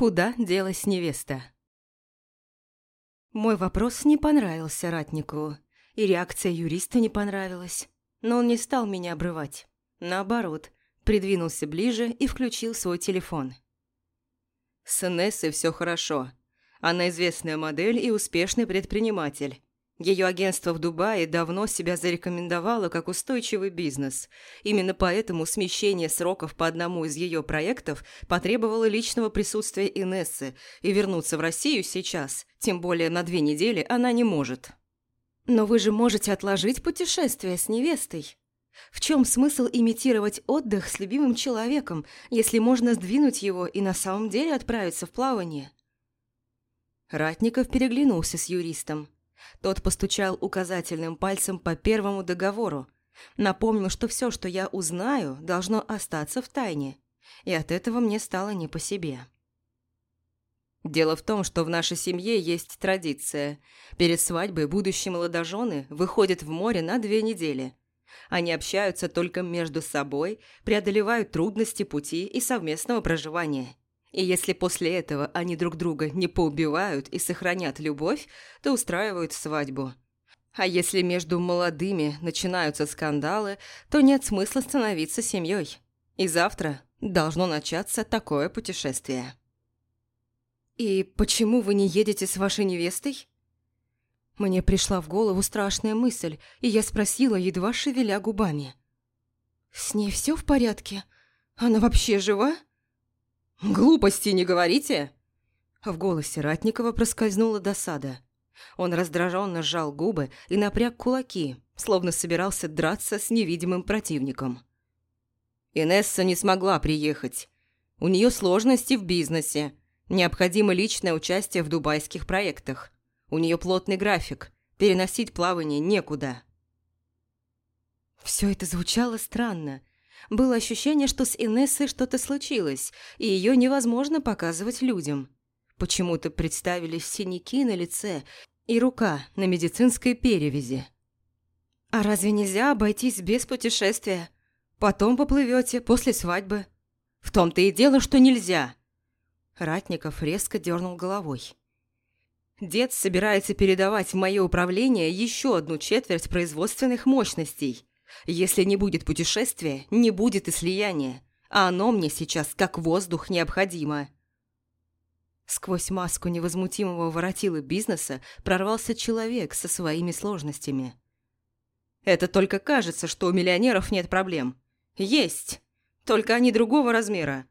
Куда делась невеста? Мой вопрос не понравился Ратникову, и реакция юриста не понравилась, но он не стал меня обрывать. Наоборот, придвинулся ближе и включил свой телефон. С Инессой все хорошо. Она известная модель и успешный предприниматель. Ее агентство в Дубае давно себя зарекомендовало как устойчивый бизнес. Именно поэтому смещение сроков по одному из ее проектов потребовало личного присутствия Инессы, и вернуться в Россию сейчас, тем более на две недели, она не может. «Но вы же можете отложить путешествие с невестой. В чем смысл имитировать отдых с любимым человеком, если можно сдвинуть его и на самом деле отправиться в плавание?» Ратников переглянулся с юристом. Тот постучал указательным пальцем по первому договору. Напомнил, что все, что я узнаю, должно остаться в тайне. И от этого мне стало не по себе. Дело в том, что в нашей семье есть традиция. Перед свадьбой будущие молодожены выходят в море на две недели. Они общаются только между собой, преодолевают трудности пути и совместного проживания. И если после этого они друг друга не поубивают и сохранят любовь, то устраивают свадьбу. А если между молодыми начинаются скандалы, то нет смысла становиться семьей. И завтра должно начаться такое путешествие. «И почему вы не едете с вашей невестой?» Мне пришла в голову страшная мысль, и я спросила, едва шевеля губами. «С ней все в порядке? Она вообще жива?» «Глупости не говорите!» В голосе Ратникова проскользнула досада. Он раздраженно сжал губы и напряг кулаки, словно собирался драться с невидимым противником. Инесса не смогла приехать. У нее сложности в бизнесе. Необходимо личное участие в дубайских проектах. У нее плотный график. Переносить плавание некуда. Все это звучало странно, было ощущение, что с Инессой что-то случилось, и ее невозможно показывать людям. Почему-то представились синяки на лице и рука на медицинской перевязи. «А разве нельзя обойтись без путешествия? Потом поплывете после свадьбы». «В том-то и дело, что нельзя!» Ратников резко дернул головой. Дед собирается передавать в мое управление еще одну четверть производственных мощностей. Если не будет путешествия, не будет и слияния, а оно мне сейчас как воздух необходимо. Сквозь маску невозмутимого воротила бизнеса прорвался человек со своими сложностями. Это только кажется, что у миллионеров нет проблем. Есть, только они другого размера.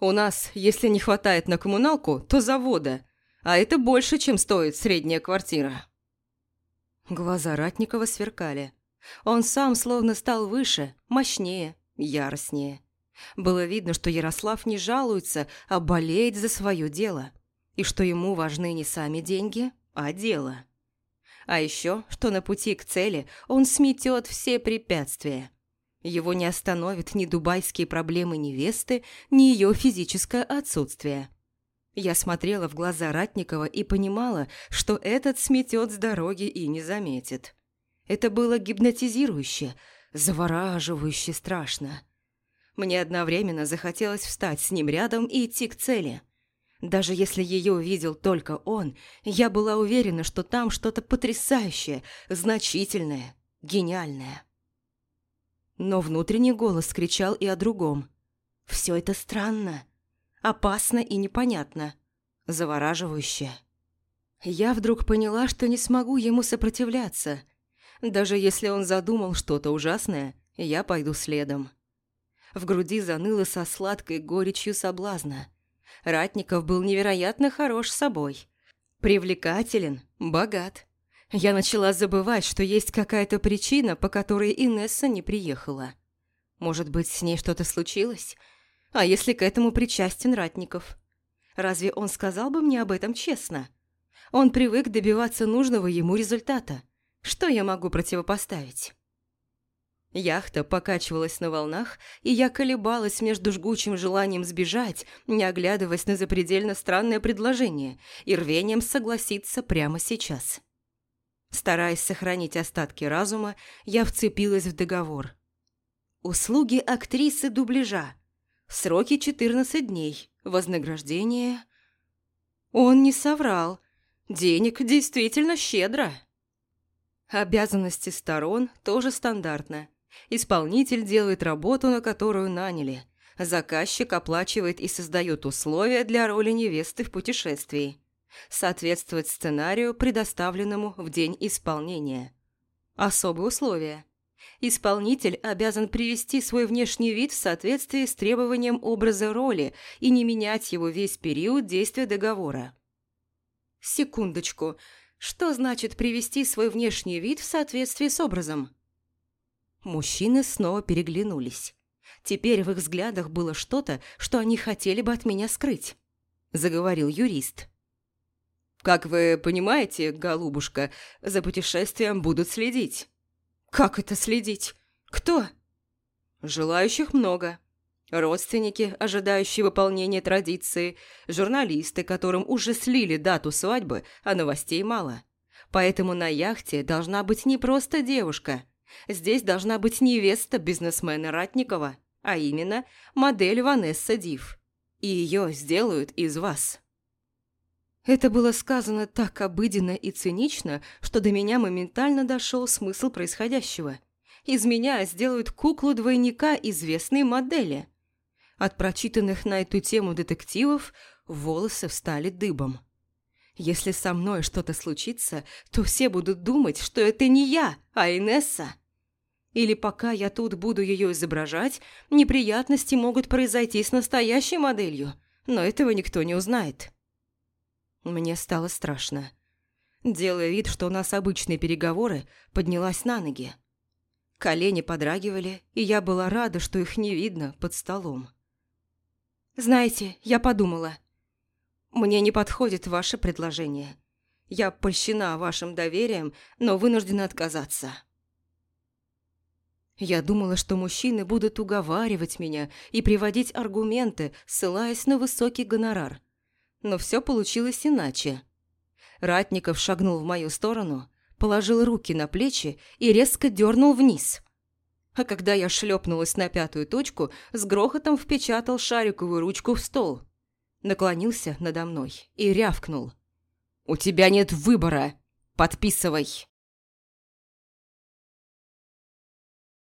У нас, если не хватает на коммуналку, то завода, а это больше, чем стоит средняя квартира. Глаза Ратникова сверкали. Он сам словно стал выше, мощнее, яростнее. Было видно, что Ярослав не жалуется, а болеет за свое дело. И что ему важны не сами деньги, а дело. А еще, что на пути к цели он сметет все препятствия. Его не остановят ни дубайские проблемы невесты, ни ее физическое отсутствие. Я смотрела в глаза Ратникова и понимала, что этот сметет с дороги и не заметит. Это было гипнотизирующе, завораживающе страшно. Мне одновременно захотелось встать с ним рядом и идти к цели. Даже если ее увидел только он, я была уверена, что там что-то потрясающее, значительное, гениальное. Но внутренний голос кричал и о другом. Все это странно, опасно и непонятно, завораживающе. Я вдруг поняла, что не смогу ему сопротивляться, даже если он задумал что-то ужасное, я пойду следом. В груди заныло со сладкой горечью соблазна. Ратников был невероятно хорош собой. Привлекателен, богат. Я начала забывать, что есть какая-то причина, по которой Инесса не приехала. Может быть, с ней что-то случилось? А если к этому причастен Ратников? Разве он сказал бы мне об этом честно? Он привык добиваться нужного ему результата – что я могу противопоставить? Яхта покачивалась на волнах, и я колебалась между жгучим желанием сбежать, не оглядываясь на запредельно странное предложение, и рвением согласиться прямо сейчас. Стараясь сохранить остатки разума, я вцепилась в договор. Услуги актрисы дубляжа. Сроки 14 дней. Вознаграждение... Он не соврал. Денег действительно щедро. Обязанности сторон тоже стандартно. Исполнитель делает работу, на которую наняли. Заказчик оплачивает и создает условия для роли невесты в путешествии. Соответствовать сценарию, предоставленному в день исполнения. Особые условия. Исполнитель обязан привести свой внешний вид в соответствии с требованием образа роли и не менять его весь период действия договора. Секундочку. Что значит привести свой внешний вид в соответствии с образом? Мужчины снова переглянулись. Теперь в их взглядах было что-то, что они хотели бы от меня скрыть. Заговорил юрист. «Как вы понимаете, голубушка, за путешествием будут следить». «Как это следить? Кто?» «Желающих много. Родственники, ожидающие выполнения традиции, журналисты, которым уже слили дату свадьбы, а новостей мало. Поэтому на яхте должна быть не просто девушка. Здесь должна быть невеста бизнесмена Ратникова, а именно модель Ванесса Див. И ее сделают из вас. Это было сказано так обыденно и цинично, что до меня моментально дошел смысл происходящего. Из меня сделают куклу-двойника известной модели. От прочитанных на эту тему детективов волосы встали дыбом. Если со мной что-то случится, то все будут думать, что это не я, а Инесса. Или пока я тут буду ее изображать, неприятности могут произойти с настоящей моделью, но этого никто не узнает. Мне стало страшно. Делая вид, что у нас обычные переговоры, поднялась на ноги. Колени подрагивали, и я была рада, что их не видно под столом. «Знаете, я подумала. Мне не подходит ваше предложение. Я польщена вашим доверием, но вынуждена отказаться». Я думала, что мужчины будут уговаривать меня и приводить аргументы, ссылаясь на высокий гонорар. Но все получилось иначе. Ратников шагнул в мою сторону, положил руки на плечи и резко дернул вниз. А когда я шлепнулась на пятую точку, с грохотом впечатал шариковую ручку в стол. Наклонился надо мной и рявкнул. «У тебя нет выбора. Подписывай!»